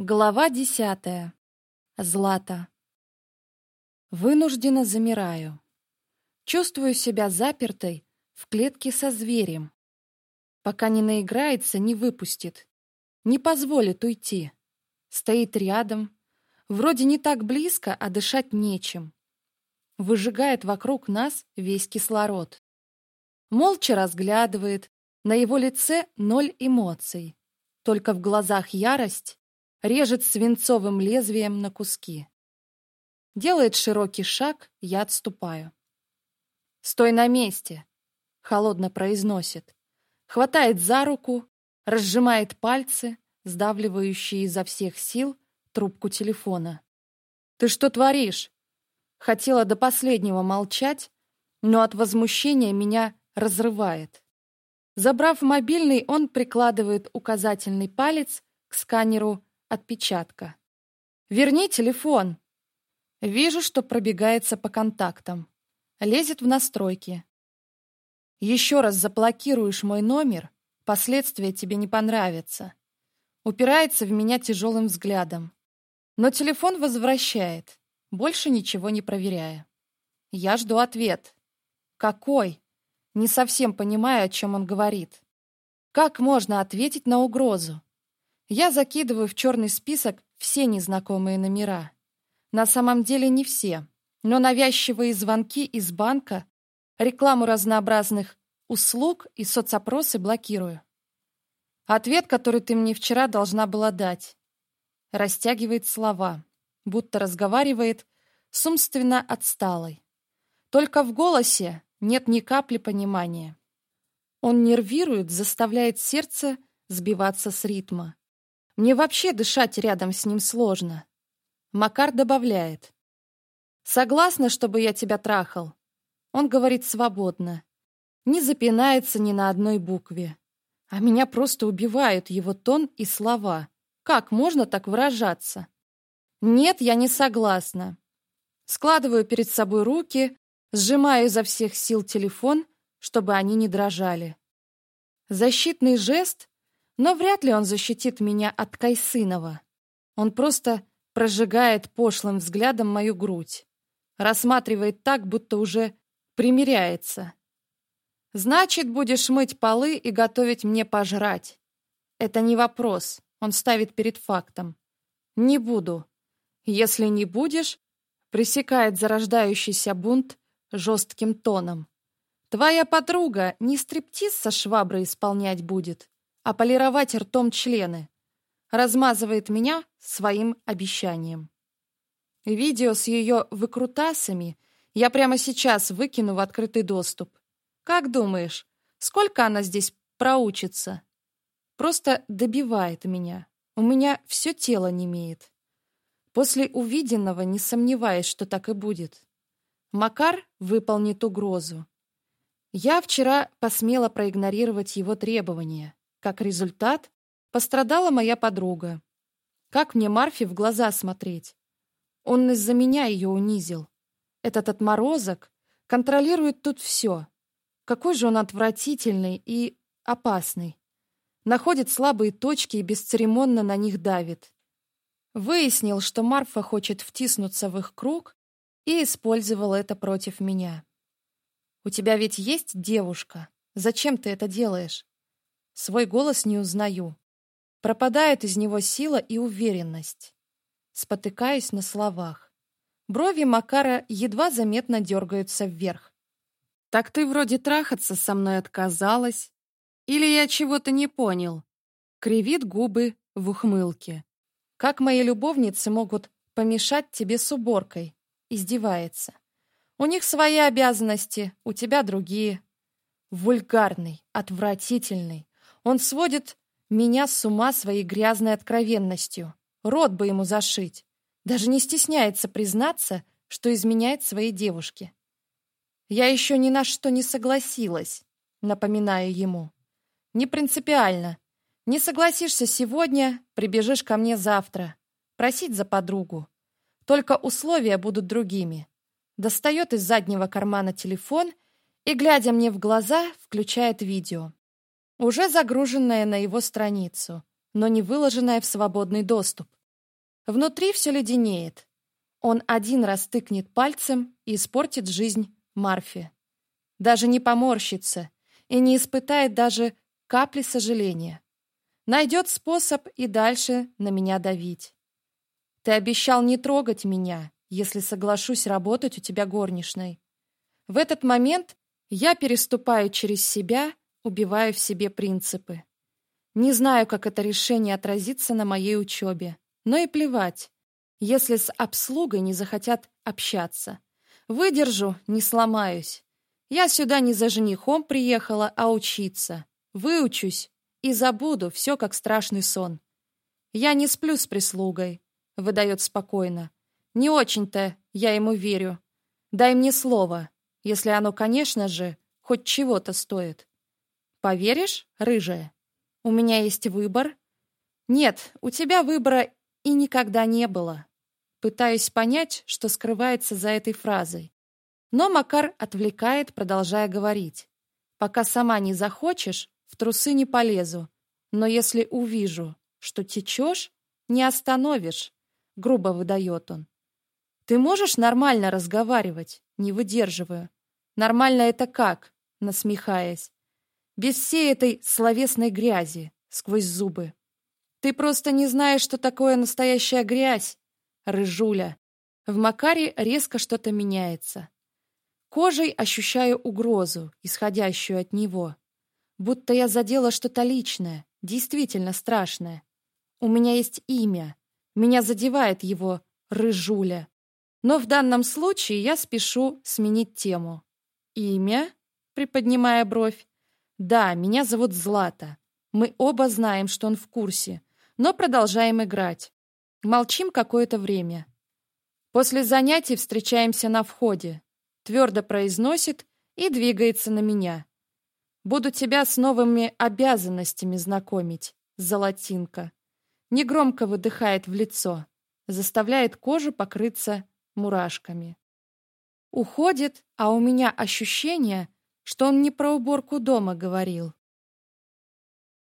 Глава десятая. Злата. Вынужденно замираю. Чувствую себя запертой в клетке со зверем. Пока не наиграется, не выпустит. Не позволит уйти. Стоит рядом. Вроде не так близко, а дышать нечем. Выжигает вокруг нас весь кислород. Молча разглядывает. На его лице ноль эмоций. Только в глазах ярость режет свинцовым лезвием на куски. Делает широкий шаг, я отступаю. «Стой на месте!» — холодно произносит. Хватает за руку, разжимает пальцы, сдавливающие изо всех сил трубку телефона. «Ты что творишь?» Хотела до последнего молчать, но от возмущения меня разрывает. Забрав мобильный, он прикладывает указательный палец к сканеру отпечатка. «Верни телефон!» Вижу, что пробегается по контактам. Лезет в настройки. «Еще раз заблокируешь мой номер, последствия тебе не понравятся». Упирается в меня тяжелым взглядом. Но телефон возвращает, больше ничего не проверяя. Я жду ответ. «Какой?» Не совсем понимаю, о чем он говорит. Как можно ответить на угрозу? Я закидываю в черный список все незнакомые номера. На самом деле не все, но навязчивые звонки из банка, рекламу разнообразных услуг и соцопросы блокирую. Ответ, который ты мне вчера должна была дать, растягивает слова, будто разговаривает с умственно отсталой. Только в голосе нет ни капли понимания. Он нервирует, заставляет сердце сбиваться с ритма. Мне вообще дышать рядом с ним сложно. Макар добавляет. Согласна, чтобы я тебя трахал? Он говорит свободно. Не запинается ни на одной букве. А меня просто убивают его тон и слова. Как можно так выражаться? Нет, я не согласна. Складываю перед собой руки, сжимаю изо всех сил телефон, чтобы они не дрожали. Защитный жест, но вряд ли он защитит меня от Кайсынова. Он просто прожигает пошлым взглядом мою грудь. Рассматривает так, будто уже примиряется. «Значит, будешь мыть полы и готовить мне пожрать». Это не вопрос, он ставит перед фактом. «Не буду». «Если не будешь», — пресекает зарождающийся бунт жестким тоном. «Твоя подруга не стриптиз со шваброй исполнять будет, а полировать ртом члены. Размазывает меня своим обещанием. Видео с ее выкрутасами я прямо сейчас выкину в открытый доступ. Как думаешь, сколько она здесь проучится? Просто добивает меня. У меня все тело немеет. После увиденного не сомневаюсь, что так и будет. Макар выполнит угрозу. Я вчера посмела проигнорировать его требования. Как результат, пострадала моя подруга. Как мне Марфи в глаза смотреть? Он из-за меня ее унизил. Этот отморозок контролирует тут все. Какой же он отвратительный и опасный. Находит слабые точки и бесцеремонно на них давит. Выяснил, что Марфа хочет втиснуться в их круг и использовал это против меня. «У тебя ведь есть девушка? Зачем ты это делаешь?» свой голос не узнаю. Пропадает из него сила и уверенность. Спотыкаюсь на словах. Брови Макара едва заметно дергаются вверх. «Так ты вроде трахаться со мной отказалась. Или я чего-то не понял?» Кривит губы в ухмылке. «Как мои любовницы могут помешать тебе с уборкой?» Издевается. «У них свои обязанности, у тебя другие». Вульгарный, отвратительный. Он сводит меня с ума своей грязной откровенностью. Рот бы ему зашить. Даже не стесняется признаться, что изменяет своей девушке. Я еще ни на что не согласилась, напоминаю ему. Не принципиально. Не согласишься сегодня, прибежишь ко мне завтра. Просить за подругу. Только условия будут другими. Достает из заднего кармана телефон и, глядя мне в глаза, включает видео уже загруженная на его страницу, но не выложенная в свободный доступ. Внутри все леденеет. Он один раз тыкнет пальцем и испортит жизнь Марфе. Даже не поморщится и не испытает даже капли сожаления. Найдет способ и дальше на меня давить. Ты обещал не трогать меня, если соглашусь работать у тебя горничной. В этот момент я переступаю через себя убиваю в себе принципы. Не знаю, как это решение отразится на моей учебе, но и плевать, если с обслугой не захотят общаться. Выдержу, не сломаюсь. Я сюда не за женихом приехала, а учиться. Выучусь и забуду все, как страшный сон. Я не сплю с прислугой, — выдает спокойно. Не очень-то я ему верю. Дай мне слово, если оно, конечно же, хоть чего-то стоит. Поверишь, рыжая? У меня есть выбор. Нет, у тебя выбора и никогда не было. Пытаюсь понять, что скрывается за этой фразой. Но Макар отвлекает, продолжая говорить. Пока сама не захочешь, в трусы не полезу. Но если увижу, что течешь, не остановишь, грубо выдает он. Ты можешь нормально разговаривать, не выдерживаю. Нормально это как? Насмехаясь без всей этой словесной грязи, сквозь зубы. Ты просто не знаешь, что такое настоящая грязь, рыжуля. В Макаре резко что-то меняется. Кожей ощущаю угрозу, исходящую от него. Будто я задела что-то личное, действительно страшное. У меня есть имя. Меня задевает его «Рыжуля». Но в данном случае я спешу сменить тему. «Имя?» — приподнимая бровь. Да, меня зовут Злата. Мы оба знаем, что он в курсе, но продолжаем играть. Молчим какое-то время. После занятий встречаемся на входе. Твердо произносит и двигается на меня. Буду тебя с новыми обязанностями знакомить, золотинка. Негромко выдыхает в лицо, заставляет кожу покрыться мурашками. Уходит, а у меня ощущение — что он не про уборку дома говорил.